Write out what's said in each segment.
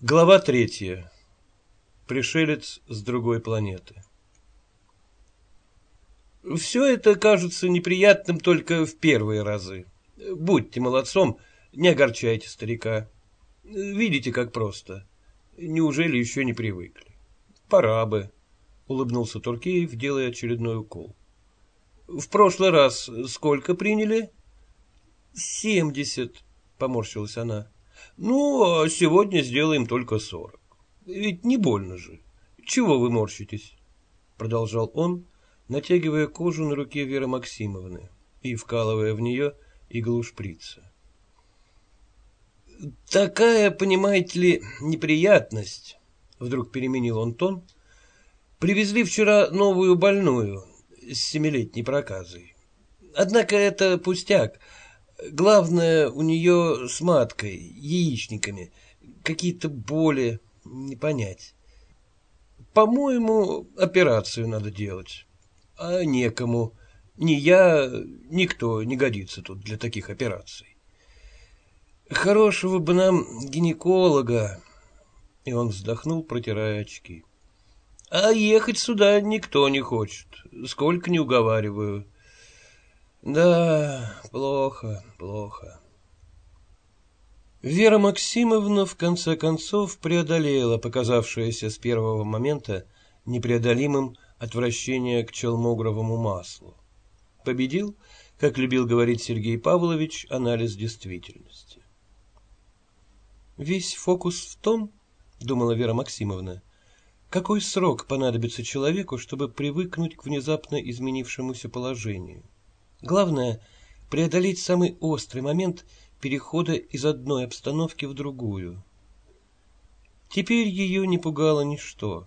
Глава третья. Пришелец с другой планеты. Все это кажется неприятным только в первые разы. Будьте молодцом, не огорчайте старика. Видите, как просто. Неужели еще не привыкли? Пора бы, — улыбнулся Туркеев, делая очередной укол. В прошлый раз сколько приняли? Семьдесят, — поморщилась она. Ну, а сегодня сделаем только сорок. Ведь не больно же. Чего вы морщитесь? Продолжал он, натягивая кожу на руке Веры Максимовны и вкалывая в нее иглу шприца. Такая, понимаете ли, неприятность, вдруг переменил он тон, привезли вчера новую больную с семилетней проказой. Однако это пустяк, Главное, у нее с маткой, яичниками, какие-то боли, не понять. По-моему, операцию надо делать. А некому. Ни я, никто не годится тут для таких операций. Хорошего бы нам гинеколога. И он вздохнул, протирая очки. А ехать сюда никто не хочет, сколько не уговариваю. Да, плохо, плохо. Вера Максимовна в конце концов преодолела показавшееся с первого момента непреодолимым отвращение к челмогровому маслу. Победил, как любил говорить Сергей Павлович, анализ действительности. Весь фокус в том, думала Вера Максимовна, какой срок понадобится человеку, чтобы привыкнуть к внезапно изменившемуся положению. Главное – преодолеть самый острый момент перехода из одной обстановки в другую. Теперь ее не пугало ничто.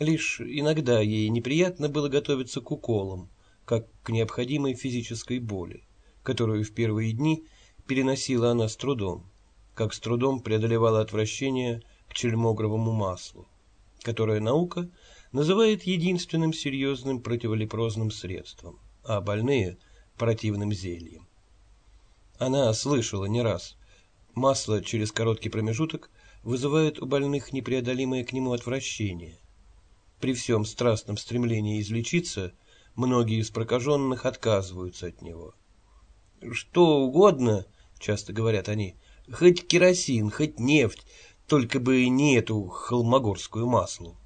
Лишь иногда ей неприятно было готовиться к уколам, как к необходимой физической боли, которую в первые дни переносила она с трудом, как с трудом преодолевала отвращение к чельмогровому маслу, которое наука называет единственным серьезным противолепрозным средством, а больные – противным зельем. Она слышала не раз. Масло через короткий промежуток вызывает у больных непреодолимое к нему отвращение. При всем страстном стремлении излечиться, многие из прокаженных отказываются от него. «Что угодно», — часто говорят они, — «хоть керосин, хоть нефть, только бы не эту холмогорскую маслу».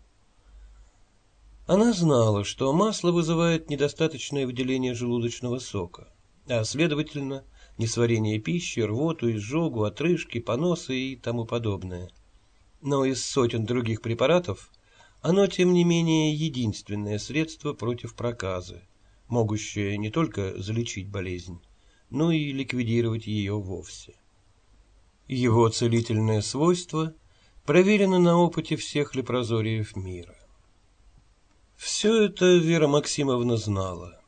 Она знала, что масло вызывает недостаточное выделение желудочного сока, а, следовательно, несварение пищи, рвоту, изжогу, отрыжки, поносы и тому подобное. Но из сотен других препаратов оно, тем не менее, единственное средство против проказы, могущее не только залечить болезнь, но и ликвидировать ее вовсе. Его целительное свойство проверено на опыте всех лепрозориев мира. Все это Вера Максимовна знала,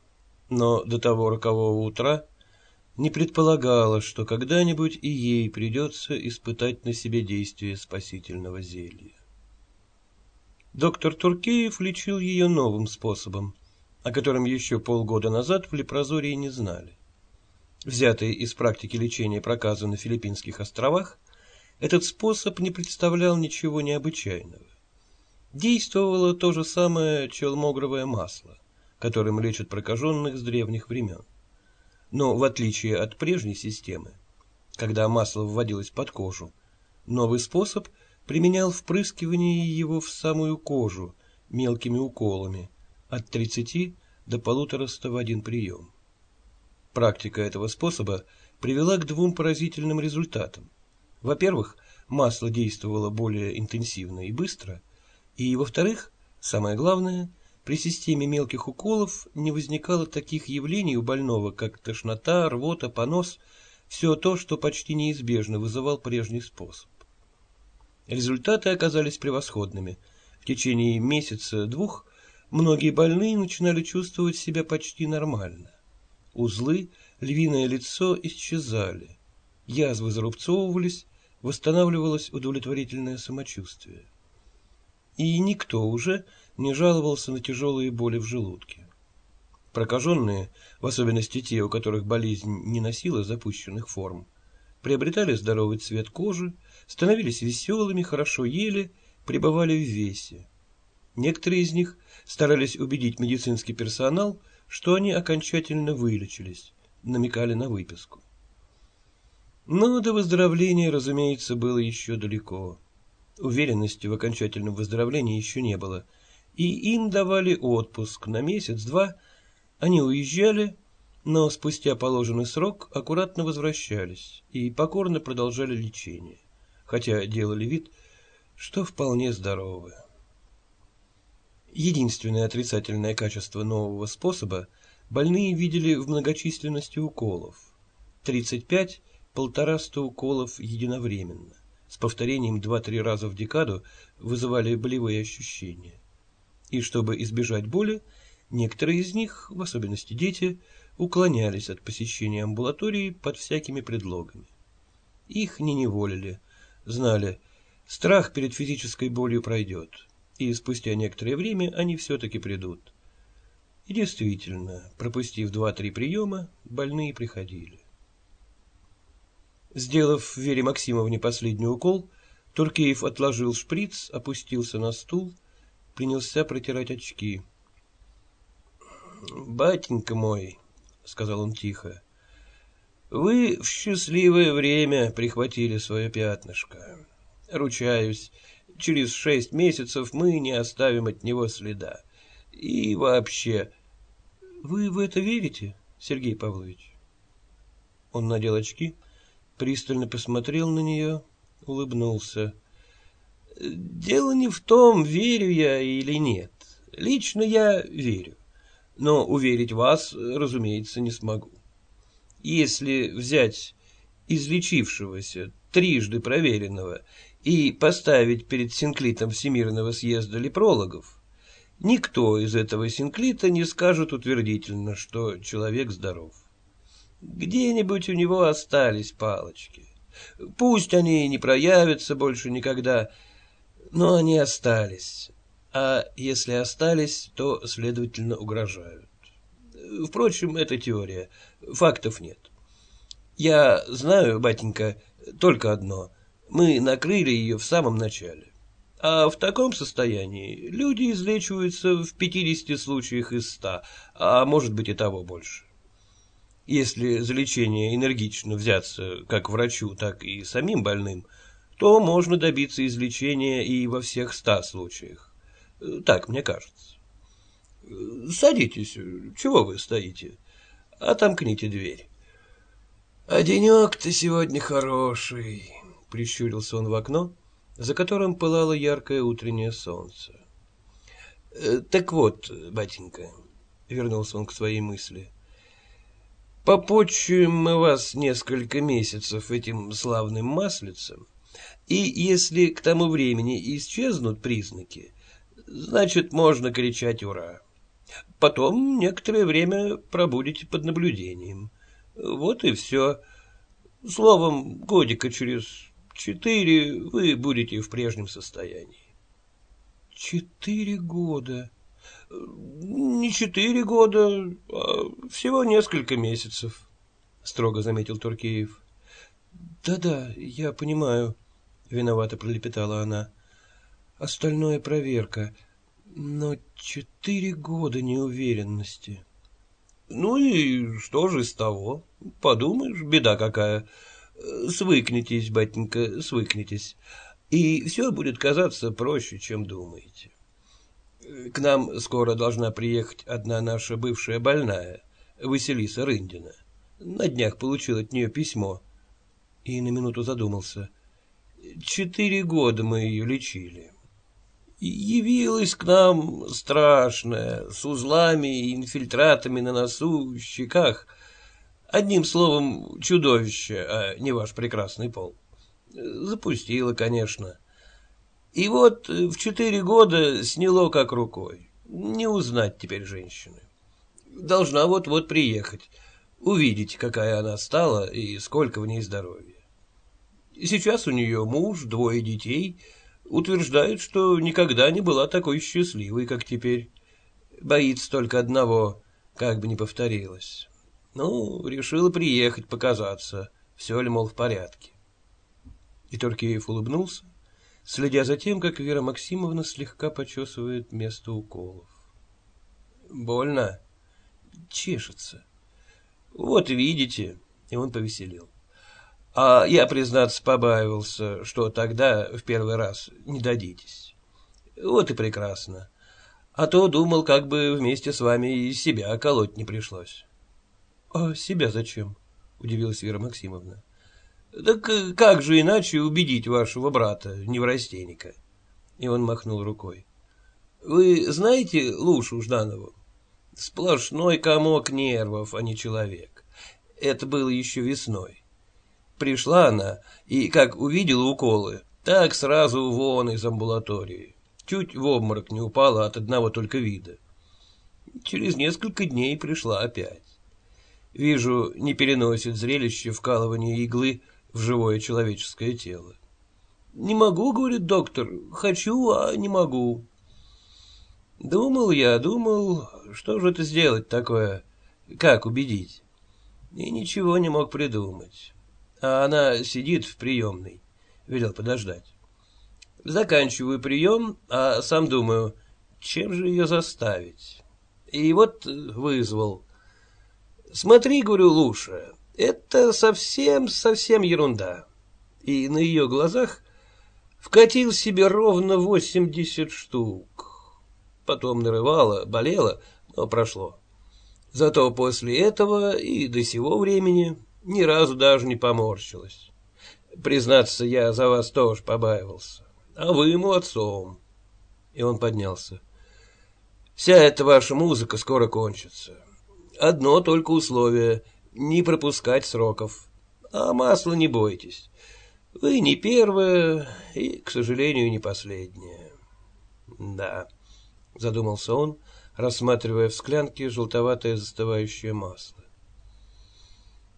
но до того рокового утра не предполагала, что когда-нибудь и ей придется испытать на себе действие спасительного зелья. Доктор Туркеев лечил ее новым способом, о котором еще полгода назад в Лепрозории не знали. Взятый из практики лечения проказа на Филиппинских островах, этот способ не представлял ничего необычайного действовало то же самое челмогровое масло, которым лечат прокаженных с древних времен. Но в отличие от прежней системы, когда масло вводилось под кожу, новый способ применял впрыскивание его в самую кожу мелкими уколами от 30 до полутораста в один прием. Практика этого способа привела к двум поразительным результатам. Во-первых, масло действовало более интенсивно и быстро – и, во-вторых, самое главное, при системе мелких уколов не возникало таких явлений у больного, как тошнота, рвота, понос, все то, что почти неизбежно вызывал прежний способ. Результаты оказались превосходными. В течение месяца-двух многие больные начинали чувствовать себя почти нормально. Узлы, львиное лицо исчезали, язвы зарубцовывались, восстанавливалось удовлетворительное самочувствие и никто уже не жаловался на тяжелые боли в желудке. Прокаженные, в особенности те, у которых болезнь не носила запущенных форм, приобретали здоровый цвет кожи, становились веселыми, хорошо ели, пребывали в весе. Некоторые из них старались убедить медицинский персонал, что они окончательно вылечились, намекали на выписку. Но до выздоровления, разумеется, было еще далеко. Уверенности в окончательном выздоровлении еще не было, и им давали отпуск на месяц-два, они уезжали, но спустя положенный срок аккуратно возвращались и покорно продолжали лечение, хотя делали вид, что вполне здоровы. Единственное отрицательное качество нового способа больные видели в многочисленности уколов. 35 полтораста уколов единовременно, с повторением 2-3 раза в декаду вызывали болевые ощущения. И чтобы избежать боли, некоторые из них, в особенности дети, уклонялись от посещения амбулатории под всякими предлогами. Их не неволили, знали, страх перед физической болью пройдет, и спустя некоторое время они все-таки придут. И действительно, пропустив два-три приема, больные приходили. Сделав Вере Максимовне последний укол, Туркеев отложил шприц, опустился на стул, принялся протирать очки. «Батенька мой», — сказал он тихо, — «вы в счастливое время прихватили свое пятнышко. Ручаюсь, через шесть месяцев мы не оставим от него следа. И вообще...» «Вы в это верите, Сергей Павлович?» Он надел очки пристально посмотрел на нее, улыбнулся. «Дело не в том, верю я или нет. Лично я верю. Но уверить вас, разумеется, не смогу. Если взять излечившегося, трижды проверенного, и поставить перед синклитом Всемирного съезда лепрологов, никто из этого синклита не скажет утвердительно, что человек здоров. Где-нибудь у него остались палочки. Пусть они не проявятся больше никогда, но они остались. А если остались, то, следовательно, угрожают. Впрочем, это теория. Фактов нет. Я знаю, батенька, только одно. Мы накрыли ее в самом начале. А в таком состоянии люди излечиваются в 50 случаях из 100, а может быть и того больше. Если за лечение энергично взяться как врачу, так и самим больным, то можно добиться излечения и во всех ста случаях. Так мне кажется. Садитесь, чего вы стоите? Отомкните дверь. А денек-то сегодня хороший, прищурился он в окно, за которым пылало яркое утреннее солнце. Так вот, батенька, вернулся он к своей мысли, Попочуем мы вас несколько месяцев этим славным маслицем, и если к тому времени исчезнут признаки, значит, можно кричать «Ура!». Потом некоторое время пробудете под наблюдением. Вот и все. Словом, годика через четыре вы будете в прежнем состоянии. Четыре года, не четыре года, а всего несколько месяцев, строго заметил Туркеев. Да-да, я понимаю, виновато пролепетала она. Остальное проверка. Но четыре года неуверенности. Ну и что же из того? Подумаешь, беда какая. Свыкнитесь, батенька, свыкнитесь. И все будет казаться проще, чем думаете. К нам скоро должна приехать одна наша бывшая больная, Василиса Рындина. На днях получил от нее письмо. И на минуту задумался. Четыре года мы ее лечили. Явилась к нам страшная, с узлами и инфильтратами на носу, щеках. Одним словом, чудовище, а не ваш прекрасный пол. Запустила, конечно. И вот э, в четыре года сняло как рукой. Не узнать теперь женщины. Должна вот-вот приехать. Увидеть, какая она стала и сколько в ней здоровья. Сейчас у нее муж, двое детей. Утверждает, что никогда не была такой счастливой, как теперь. Боится только одного, как бы не повторилось. Ну, решила приехать, показаться, все ли, мол, в порядке. И Торкеев улыбнулся, следя за тем, как Вера Максимовна слегка почесывает место уколов. «Больно?» «Чешется». «Вот видите», — и он повеселел. «А я, признаться, побаивался, что тогда, в первый раз, не дадитесь. Вот и прекрасно. А то думал, как бы вместе с вами и себя колоть не пришлось». «А себя зачем?» — удивилась Вера Максимовна. Так э, как же иначе убедить вашего брата, неврастенника? И он махнул рукой. Вы знаете Лушу Жданову? Сплошной комок нервов, а не человек. Это было еще весной. Пришла она, и как увидела уколы, так сразу вон из амбулатории. Чуть в обморок не упала от одного только вида. Через несколько дней пришла опять. Вижу, не переносит зрелище вкалывания иглы в живое человеческое тело. «Не могу, — говорит доктор, — хочу, а не могу». Думал я, думал, что же это сделать такое, как убедить. И ничего не мог придумать. А она сидит в приемной, велел подождать. Заканчиваю прием, а сам думаю, чем же ее заставить. И вот вызвал. Смотри, говорю, Луша, это совсем-совсем ерунда. И на ее глазах вкатил себе ровно восемьдесят штук. Потом нарывало, болело, но прошло. Зато после этого и до сего времени ни разу даже не поморщилась. Признаться, я за вас тоже побаивался. А вы ему отцом. И он поднялся. Вся эта ваша музыка скоро кончится. Одно только условие — не пропускать сроков. А масла не бойтесь. Вы не первая и, к сожалению, не последняя. Да, задумался он, рассматривая в склянке желтоватое застывающее масло.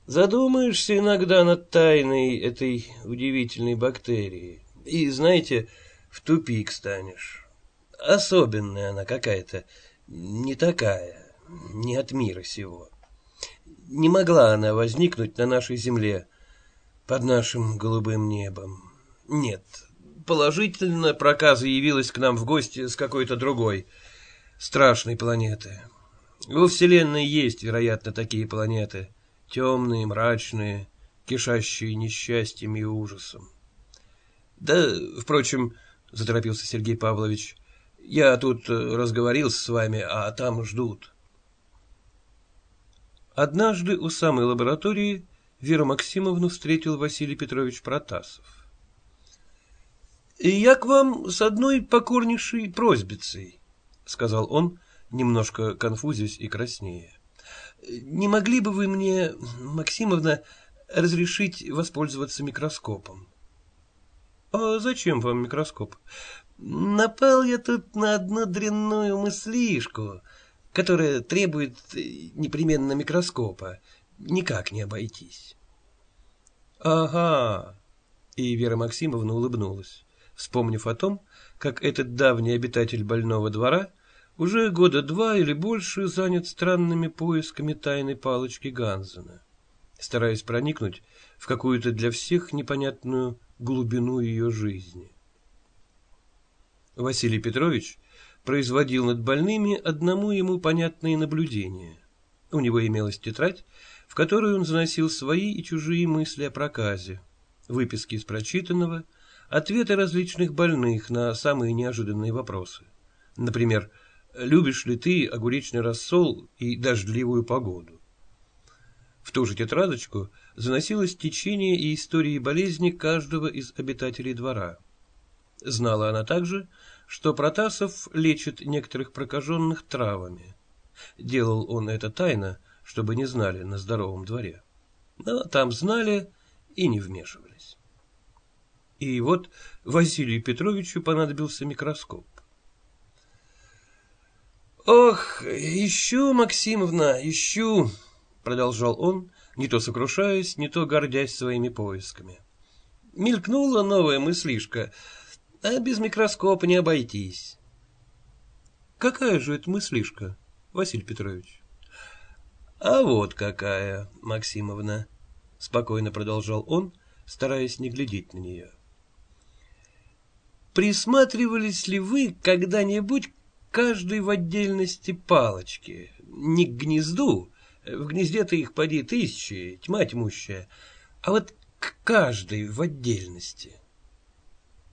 Задумаешься иногда над тайной этой удивительной бактерии. И, знаете, в тупик станешь. Особенная она какая-то, не такая, не от мира сего не могла она возникнуть на нашей земле, под нашим голубым небом. Нет, положительно проказа явилась к нам в гости с какой-то другой, страшной планеты. Во Вселенной есть, вероятно, такие планеты, темные, мрачные, кишащие несчастьем и ужасом. Да, впрочем, — заторопился Сергей Павлович, — я тут разговорился с вами, а там ждут. — Однажды у самой лаборатории Веру Максимовну встретил Василий Петрович Протасов. «И я к вам с одной покорнейшей просьбицей», — сказал он, немножко конфузясь и краснее. «Не могли бы вы мне, Максимовна, разрешить воспользоваться микроскопом?» «А зачем вам микроскоп?» «Напал я тут на одну дрянную мыслишку», которая требует э, непременно микроскопа. Никак не обойтись. Ага. И Вера Максимовна улыбнулась, вспомнив о том, как этот давний обитатель больного двора уже года два или больше занят странными поисками тайной палочки Ганзена, стараясь проникнуть в какую-то для всех непонятную глубину ее жизни. Василий Петрович производил над больными одному ему понятные наблюдения. У него имелась тетрадь, в которую он заносил свои и чужие мысли о проказе, выписки из прочитанного, ответы различных больных на самые неожиданные вопросы. Например, «Любишь ли ты огуречный рассол и дождливую погоду?» В ту же тетрадочку заносилось течение и истории болезни каждого из обитателей двора. Знала она также, что Протасов лечит некоторых прокаженных травами. Делал он это тайно, чтобы не знали на здоровом дворе. Но там знали и не вмешивались. И вот Василию Петровичу понадобился микроскоп. «Ох, ищу, Максимовна, ищу!» — продолжал он, не то сокрушаясь, не то гордясь своими поисками. Мелькнула новая мыслишка — а без микроскопа не обойтись. Какая же это мыслишка, Василий Петрович? А вот какая, Максимовна, спокойно продолжал он, стараясь не глядеть на нее. — присматривались ли вы когда-нибудь каждой в отдельности палочки? Не к гнезду, в гнезде-то их поди тысячи, тьма тьмущая, а вот к каждой в отдельности.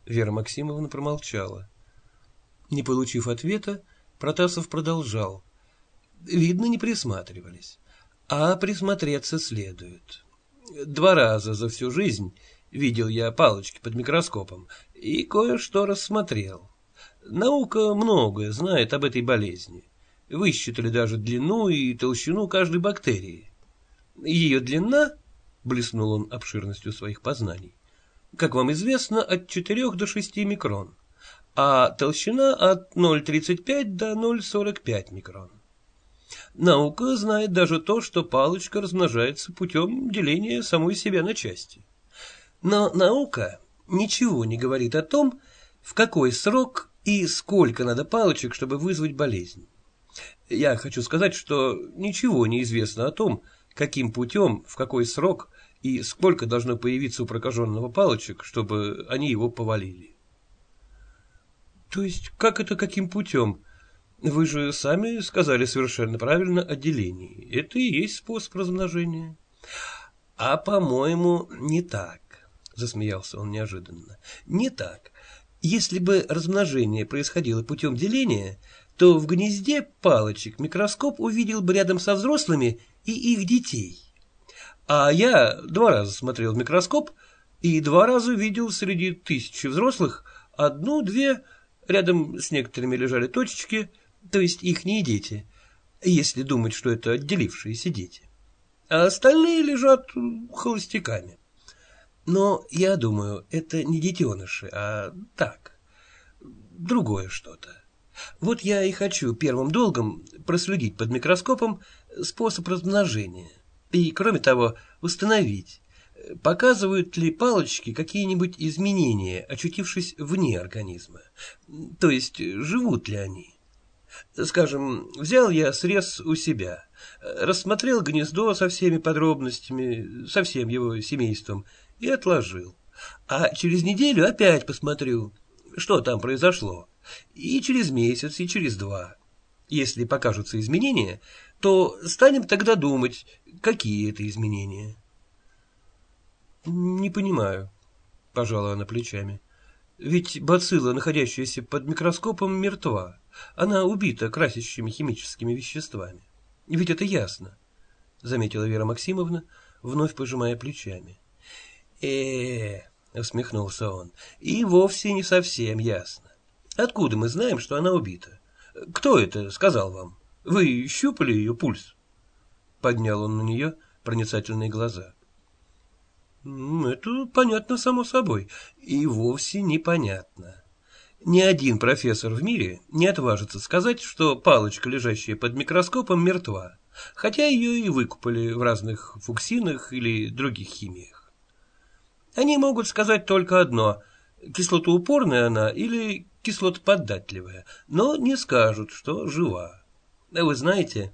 Вера Максимовна промолчала. Не получив ответа, Протасов продолжал. Видно, не присматривались. А присмотреться следует. Два раза за всю жизнь видел я палочки под микроскопом и кое-что рассмотрел. Наука многое знает об этой болезни. Высчитали даже длину и толщину каждой бактерии. Ее длина, блеснул он обширностью своих познаний, как вам известно, от 4 до 6 микрон, а толщина от 0,35 до 0,45 микрон. Наука знает даже то, что палочка размножается путем деления самой себя на части. Но наука ничего не говорит о том, в какой срок и сколько надо палочек, чтобы вызвать болезнь. Я хочу сказать, что ничего не известно о том, каким путем, в какой срок и сколько должно появиться у прокаженного палочек, чтобы они его повалили. То есть, как это каким путем? Вы же сами сказали совершенно правильно о делении. Это и есть способ размножения. А, по-моему, не так, засмеялся он неожиданно. Не так. Если бы размножение происходило путем деления, то в гнезде палочек микроскоп увидел бы рядом со взрослыми и их детей. А я два раза смотрел в микроскоп и два раза видел среди тысячи взрослых одну-две, рядом с некоторыми лежали точечки – то есть ихние дети, если думать, что это отделившиеся дети. А остальные лежат холостяками. Но я думаю, это не детеныши, а так, другое что-то. Вот я и хочу первым долгом проследить под микроскопом способ размножения. И, кроме того, установить, показывают ли палочки какие-нибудь изменения, очутившись вне организма. То есть, живут ли они. Скажем, взял я срез у себя, рассмотрел гнездо со всеми подробностями, со всем его семейством и отложил. А через неделю опять посмотрю, что там произошло. И через месяц, и через два. Если покажутся изменения, то станем тогда думать, какие это изменения. Не понимаю, пожала она плечами. Ведь бацилла, находящаяся под микроскопом, мертва. Она убита красящими химическими веществами. Ведь это ясно, — заметила Вера Максимовна, вновь пожимая плечами. э усмехнулся он, — и вовсе не совсем ясно. Откуда мы знаем, что она убита? Кто это сказал вам? Вы щупали ее пульс? Поднял он на нее проницательные глаза. Это понятно само собой, и вовсе непонятно. Ни один профессор в мире не отважится сказать, что палочка, лежащая под микроскопом, мертва, хотя ее и выкупали в разных фуксинах или других химиях. Они могут сказать только одно – кислотоупорная она или кислотоподатливая, но не скажут, что жива. А вы знаете,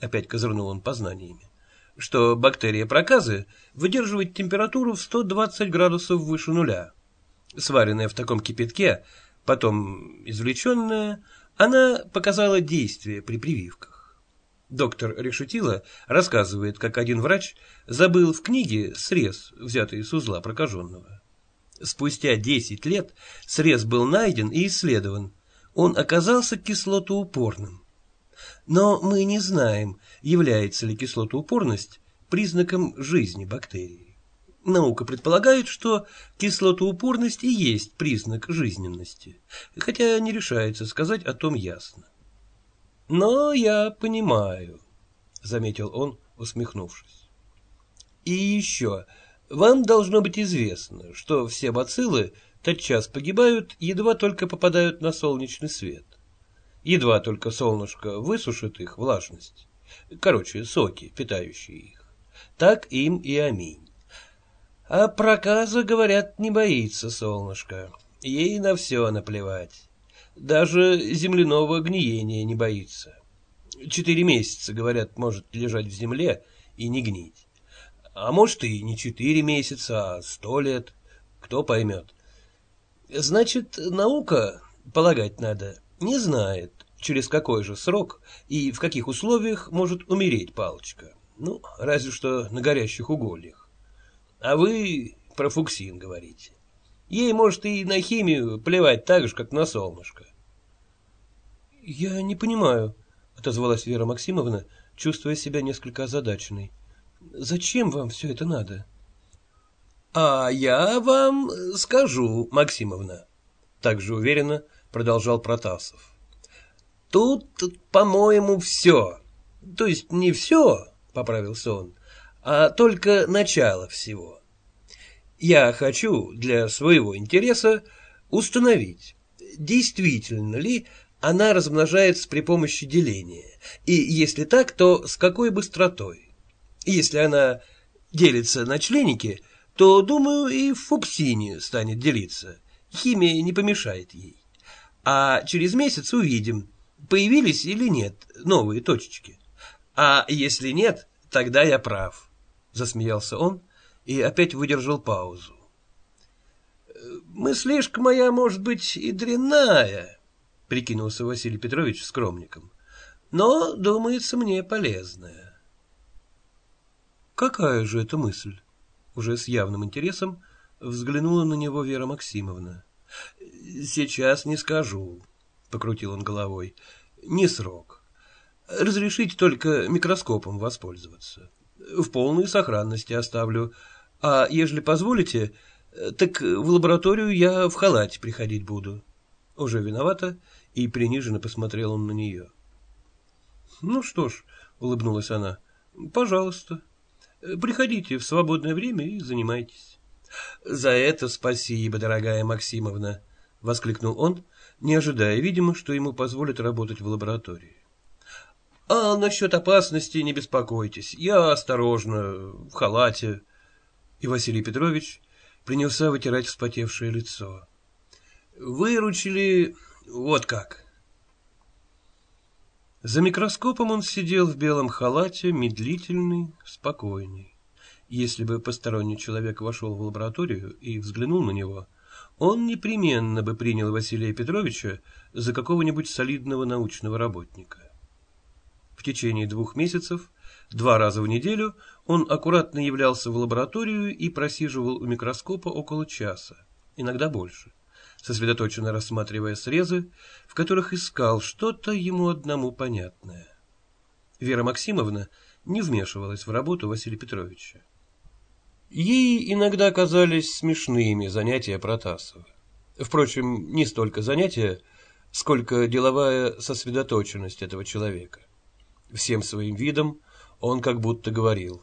опять козырнул он познаниями, что бактерия проказы выдерживает температуру в 120 градусов выше нуля. Сваренная в таком кипятке – Потом, извлеченная, она показала действие при прививках. Доктор Решетила рассказывает, как один врач забыл в книге срез, взятый из узла прокаженного. Спустя 10 лет срез был найден и исследован. Он оказался кислотоупорным. Но мы не знаем, является ли кислотоупорность признаком жизни бактерии. Наука предполагает, что кислотоупорность и есть признак жизненности, хотя не решается сказать о том ясно. Но я понимаю, — заметил он, усмехнувшись. И еще, вам должно быть известно, что все бациллы тотчас погибают, едва только попадают на солнечный свет. Едва только солнышко высушит их влажность, короче, соки, питающие их, так им и аминь. А проказа, говорят, не боится солнышко. Ей на все наплевать. Даже земляного гниения не боится. Четыре месяца, говорят, может лежать в земле и не гнить. А может и не четыре месяца, а сто лет. Кто поймет. Значит, наука, полагать надо, не знает, через какой же срок и в каких условиях может умереть палочка. Ну, разве что на горящих угольях. А вы про фуксин говорите. Ей, может, и на химию плевать так же, как на солнышко. — Я не понимаю, — отозвалась Вера Максимовна, чувствуя себя несколько озадаченной. — Зачем вам все это надо? — А я вам скажу, Максимовна, — также уверенно продолжал Протасов. — Тут, по-моему, все. То есть не все, — поправился он, — а только начало всего. Я хочу для своего интереса установить, действительно ли она размножается при помощи деления, и если так, то с какой быстротой. Если она делится на членики, то, думаю, и в фуксине станет делиться. Химия не помешает ей. А через месяц увидим, появились или нет новые точечки. А если нет, тогда я прав, — засмеялся он и опять выдержал паузу. «Мыслишка моя, может быть, и дрянная», — прикинулся Василий Петрович скромником, «но, думается, мне полезная». «Какая же это мысль?» Уже с явным интересом взглянула на него Вера Максимовна. «Сейчас не скажу», — покрутил он головой, — «не срок. Разрешите только микроскопом воспользоваться. В полной сохранности оставлю, а ежели позволите, так в лабораторию я в халате приходить буду. Уже виновата, и приниженно посмотрел он на нее. Ну что ж, улыбнулась она, пожалуйста, приходите в свободное время и занимайтесь. За это спасибо, дорогая Максимовна, воскликнул он, не ожидая, видимо, что ему позволят работать в лаборатории. А насчет опасности не беспокойтесь, я осторожно, в халате. И Василий Петрович принялся вытирать вспотевшее лицо. Выручили вот как. За микроскопом он сидел в белом халате, медлительный, спокойный. Если бы посторонний человек вошел в лабораторию и взглянул на него, он непременно бы принял Василия Петровича за какого-нибудь солидного научного работника. В течение двух месяцев, два раза в неделю, он аккуратно являлся в лабораторию и просиживал у микроскопа около часа, иногда больше, сосредоточенно рассматривая срезы, в которых искал что-то ему одному понятное. Вера Максимовна не вмешивалась в работу Василия Петровича. Ей иногда казались смешными занятия Протасова. Впрочем, не столько занятия, сколько деловая сосредоточенность этого человека. Всем своим видом он как будто говорил.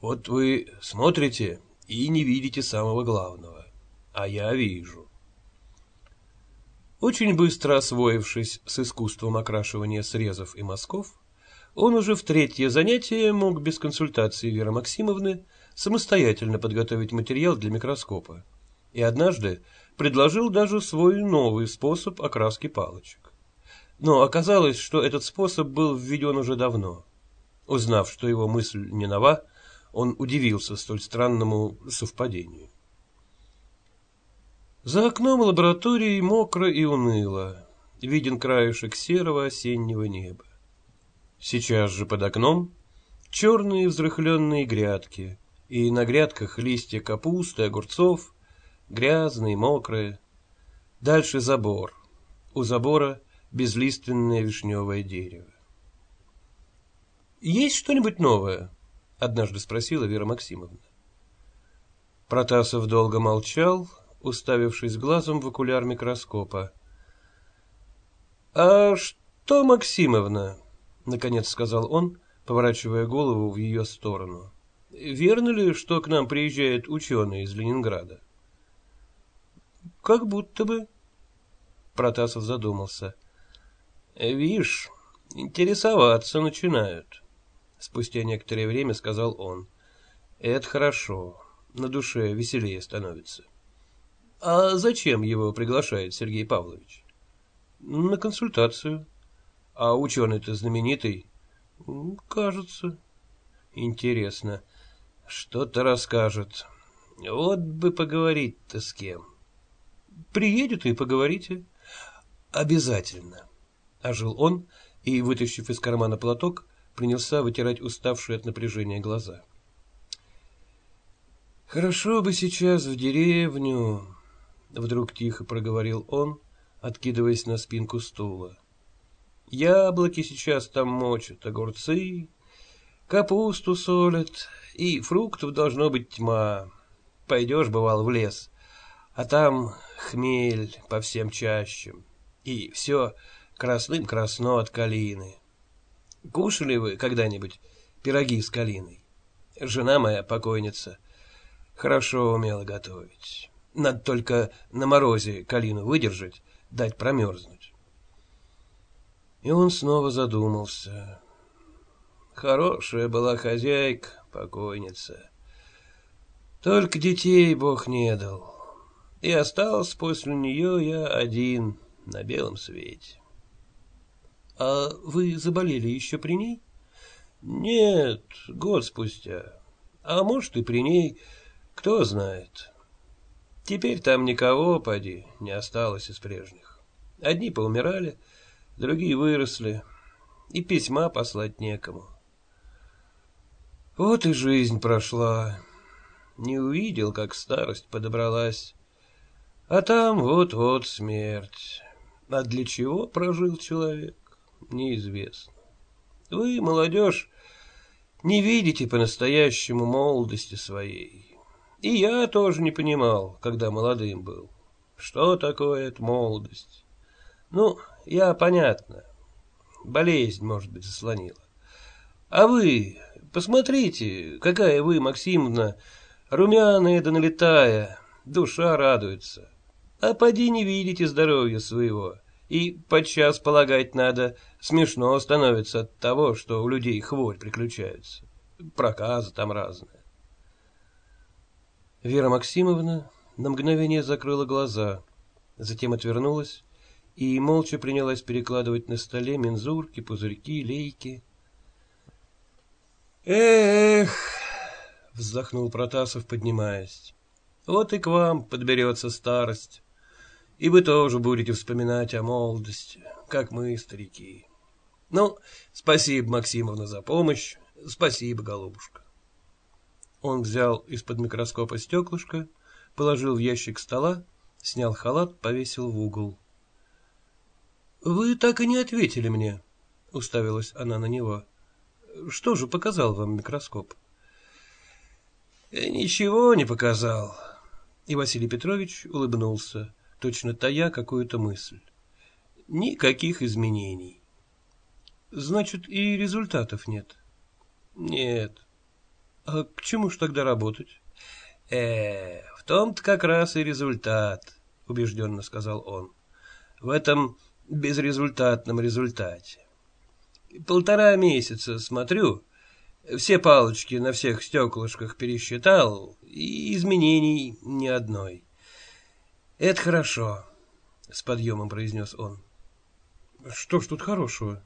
Вот вы смотрите и не видите самого главного, а я вижу. Очень быстро освоившись с искусством окрашивания срезов и мазков, он уже в третье занятие мог без консультации Веры Максимовны самостоятельно подготовить материал для микроскопа и однажды предложил даже свой новый способ окраски палочек. Но оказалось, что этот способ был введен уже давно. Узнав, что его мысль не нова, он удивился столь странному совпадению. За окном лаборатории мокро и уныло, виден краешек серого осеннего неба. Сейчас же под окном черные взрыхленные грядки, и на грядках листья капусты, огурцов, грязные, мокрые. Дальше забор. У забора безлиственное вишневое дерево. «Есть что-нибудь новое?» — однажды спросила Вера Максимовна. Протасов долго молчал, уставившись глазом в окуляр микроскопа. «А что, Максимовна?» — наконец сказал он, поворачивая голову в ее сторону. «Верно ли, что к нам приезжает ученый из Ленинграда?» «Как будто бы...» Протасов задумался. Вишь, интересоваться начинают. Спустя некоторое время сказал он. Это хорошо, на душе веселее становится. А зачем его приглашает Сергей Павлович? На консультацию. А ученый-то знаменитый? Кажется. Интересно. Что-то расскажет. Вот бы поговорить-то с кем. Приедет и поговорите. Обязательно. Ожил он и, вытащив из кармана платок, принялся вытирать уставшие от напряжения глаза. «Хорошо бы сейчас в деревню», — вдруг тихо проговорил он, откидываясь на спинку стула. «Яблоки сейчас там мочат, огурцы, капусту солят, и фруктов должно быть тьма. Пойдешь, бывал, в лес, а там хмель по всем чащам, и все красным красно от калины. Кушали вы когда-нибудь пироги с калиной? Жена моя, покойница, хорошо умела готовить. Надо только на морозе калину выдержать, дать промерзнуть. И он снова задумался. Хорошая была хозяйка, покойница. Только детей Бог не дал. И остался после нее я один на белом свете. — А вы заболели еще при ней? — Нет, год спустя. А может и при ней, кто знает. Теперь там никого, поди, не осталось из прежних. Одни поумирали, другие выросли, и письма послать некому. Вот и жизнь прошла. Не увидел, как старость подобралась. А там вот-вот смерть. А для чего прожил человек? неизвестно. Вы, молодежь, не видите по-настоящему молодости своей. И я тоже не понимал, когда молодым был. Что такое эта молодость? Ну, я понятно. Болезнь, может быть, заслонила. А вы, посмотрите, какая вы, Максимовна, румяная да налетая, душа радуется. А поди не видите здоровья своего. И подчас полагать надо, смешно становится от того, что у людей хворь приключаются. Проказы там разные. Вера Максимовна на мгновение закрыла глаза, затем отвернулась и молча принялась перекладывать на столе мензурки, пузырьки, лейки. «Эх!» — вздохнул Протасов, поднимаясь. «Вот и к вам подберется старость». И вы тоже будете вспоминать о молодости, как мы, старики. Ну, спасибо, Максимовна, за помощь. Спасибо, голубушка. Он взял из-под микроскопа стеклышко, положил в ящик стола, снял халат, повесил в угол. «Вы так и не ответили мне», — уставилась она на него. «Что же показал вам микроскоп?» «Ничего не показал», — и Василий Петрович улыбнулся точно тая какую-то мысль. Никаких изменений. Значит, и результатов нет? Нет. А к чему ж тогда работать? Э, в том-то как раз и результат, убежденно сказал он. В этом безрезультатном результате. Полтора месяца смотрю, все палочки на всех стеклышках пересчитал, и изменений ни одной. «Это хорошо», — с подъемом произнес он. «Что ж тут хорошего?»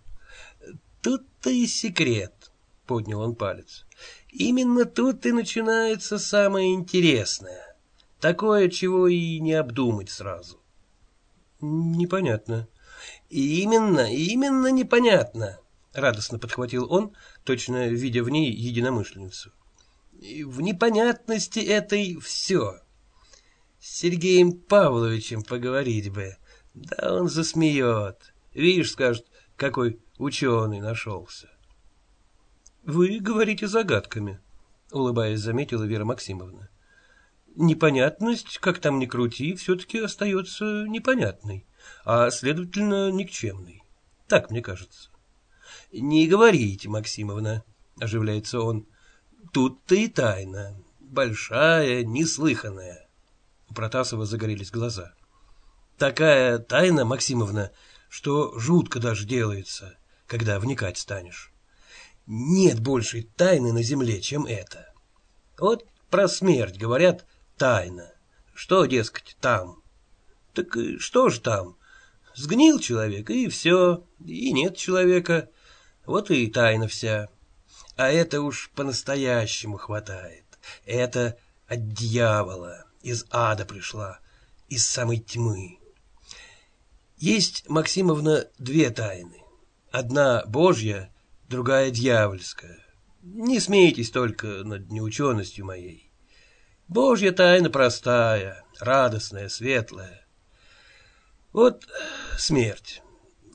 «Тут-то и секрет», — поднял он палец. «Именно тут и начинается самое интересное. Такое, чего и не обдумать сразу». «Непонятно». «Именно, именно непонятно», — радостно подхватил он, точно видя в ней единомышленницу. «В непонятности этой все». С Сергеем Павловичем поговорить бы. Да он засмеет. Видишь, скажет, какой ученый нашелся. Вы говорите загадками, улыбаясь, заметила Вера Максимовна. Непонятность, как там ни крути, все-таки остается непонятной, а, следовательно, никчемной. Так мне кажется. Не говорите, Максимовна, оживляется он. Тут-то и тайна, большая, неслыханная. У Протасова загорелись глаза. Такая тайна, Максимовна, что жутко даже делается, когда вникать станешь. Нет большей тайны на земле, чем это. Вот про смерть говорят тайна. Что, дескать, там? Так что ж там? Сгнил человек, и все, и нет человека. Вот и тайна вся. А это уж по-настоящему хватает. Это от дьявола из ада пришла. из самой тьмы. Есть, Максимовна, две тайны. Одна Божья, другая дьявольская. Не смейтесь только над неученостью моей. Божья тайна простая, радостная, светлая. Вот смерть.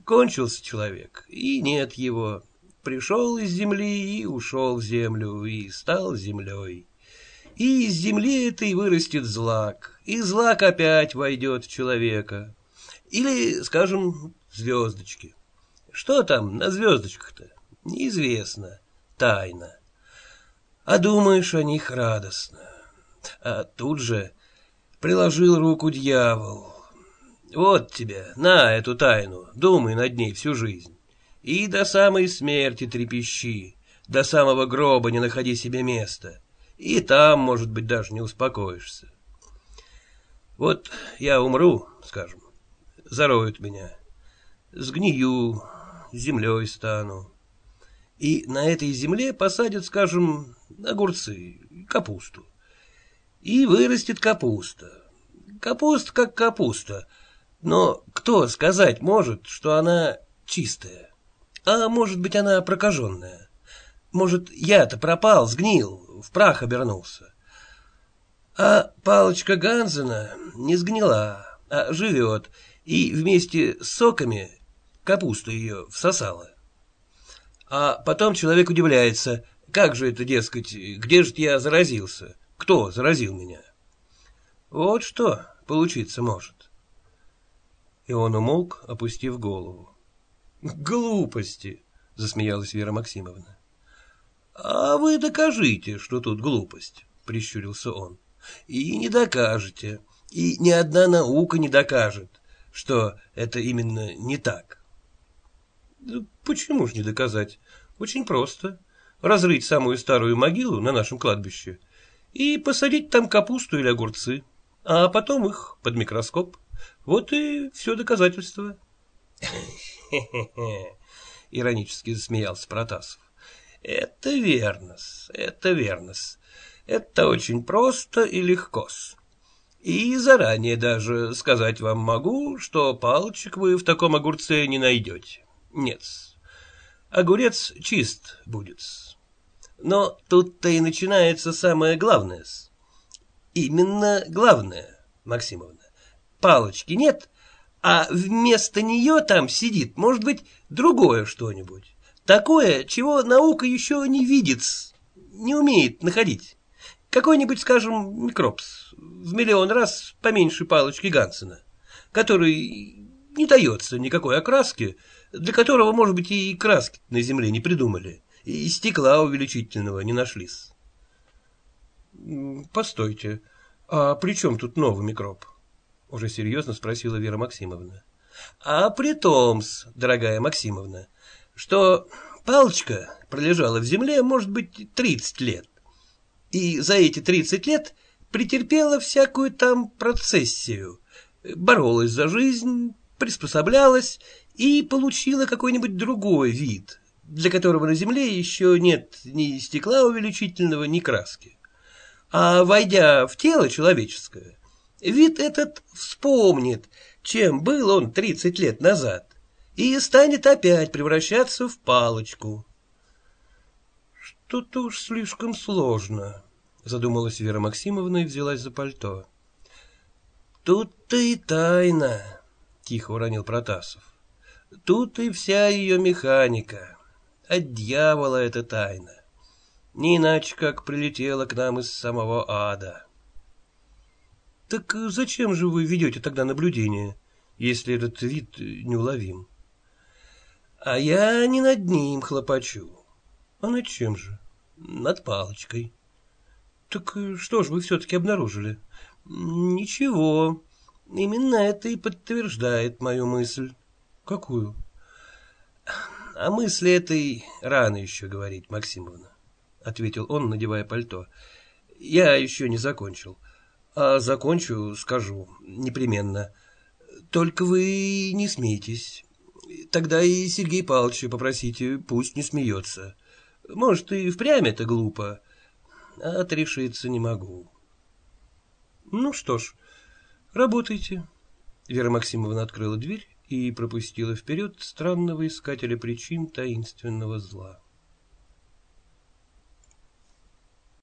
Кончился человек, и нет его. Пришел из земли и ушел в землю, и стал землей. И из земли этой вырастет злак, и злак опять войдет в человека. Или, скажем, звездочки. Что там на звездочках-то? Неизвестно. Тайна. А думаешь о них радостно. А тут же приложил руку дьявол. Вот тебе, на эту тайну, думай над ней всю жизнь. И до самой смерти трепещи, до самого гроба не находи себе места. И там, может быть, даже не успокоишься. Вот я умру, скажем, зароют меня, сгнию, землей стану. И на этой земле посадят, скажем, огурцы, капусту. И вырастет капуста. Капуста как капуста. Но кто сказать может, что она чистая? А может быть, она прокаженная? Может, я-то пропал, сгнил, в прах обернулся? А палочка Ганзена не сгнила, а живет, и вместе с соками капусту ее всосала. А потом человек удивляется, как же это, дескать, где же я заразился? Кто заразил меня? Вот что получиться может. И он умолк, опустив голову. Глупости, засмеялась Вера Максимовна. А вы докажите, что тут глупость, прищурился он. И не докажете, и ни одна наука не докажет, что это именно не так. Почему ж не доказать? Очень просто. Разрыть самую старую могилу на нашем кладбище и посадить там капусту или огурцы, а потом их под микроскоп. Вот и все доказательство. Иронически засмеялся Протасов. Это верно это верно Это очень просто и легко -с. И заранее даже сказать вам могу, что палочек вы в таком огурце не найдете. Нет. Огурец чист будет. Но тут-то и начинается самое главное. Именно главное, Максимовна. Палочки нет, а вместо нее там сидит, может быть, другое что-нибудь. Такое, чего наука еще не видит, не умеет находить. Какой-нибудь, скажем, микробс, в миллион раз поменьше палочки Гансена, который не дается никакой окраски, для которого, может быть, и краски на земле не придумали, и стекла увеличительного не нашлись. Постойте, а при чем тут новый микроб? Уже серьезно спросила Вера Максимовна. А при том дорогая Максимовна, что палочка пролежала в земле, может быть, тридцать лет и за эти 30 лет претерпела всякую там процессию, боролась за жизнь, приспособлялась и получила какой-нибудь другой вид, для которого на Земле еще нет ни стекла увеличительного, ни краски. А войдя в тело человеческое, вид этот вспомнит, чем был он 30 лет назад, и станет опять превращаться в палочку. Что-то уж слишком сложно, задумалась Вера Максимовна и взялась за пальто. Тут-то и тайна, тихо уронил Протасов. Тут и вся ее механика. От дьявола эта тайна. Не иначе, как прилетела к нам из самого ада. Так зачем же вы ведете тогда наблюдение, если этот вид неуловим? А я не над ним хлопочу. А над чем же? над палочкой. Так что ж вы все-таки обнаружили? Ничего. Именно это и подтверждает мою мысль. Какую? О мысли этой рано еще говорить, Максимовна, ответил он, надевая пальто. Я еще не закончил. А закончу, скажу, непременно. Только вы не смейтесь. Тогда и Сергей Павловича попросите, пусть не смеется. Может, и впрямь это глупо, отрешиться не могу. Ну что ж, Работайте. Вера Максимовна открыла дверь и пропустила вперед странного искателя причин таинственного зла.